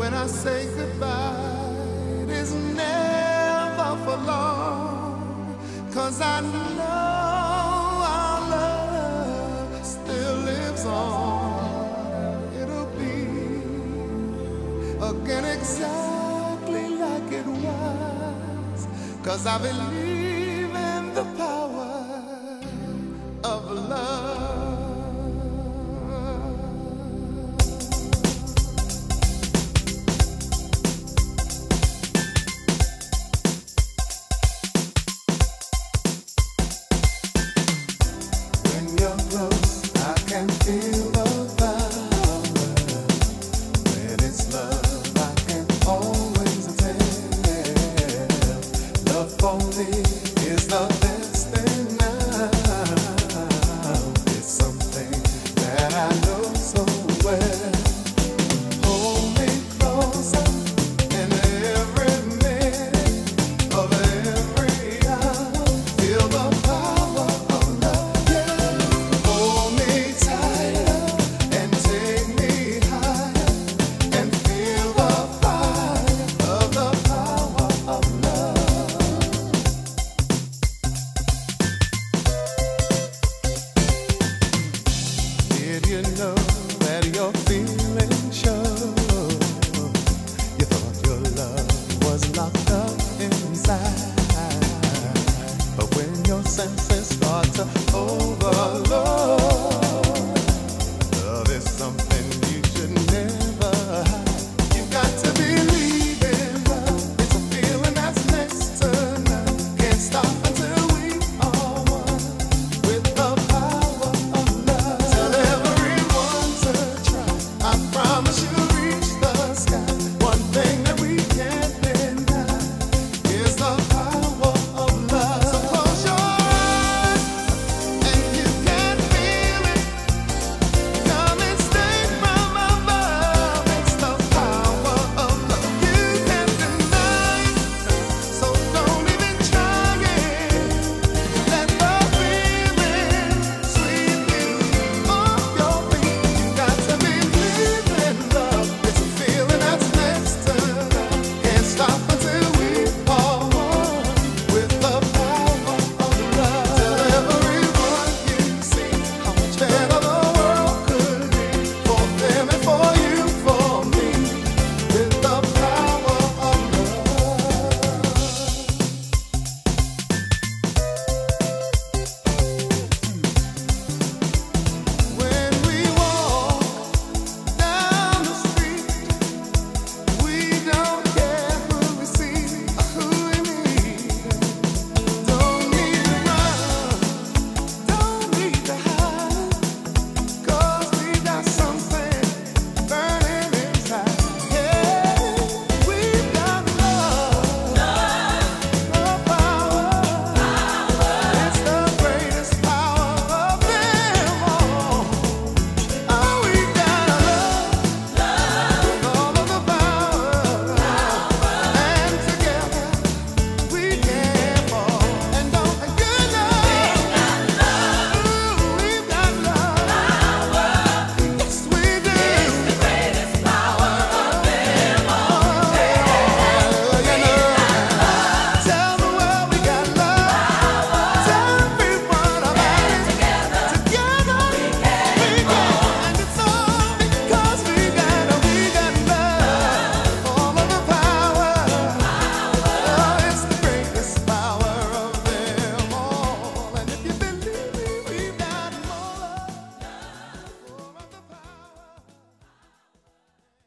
when I say goodbye, it is never for long. Cause I know our love still lives on. It'll be again exactly like it was. Cause I believe in the power of love. you know.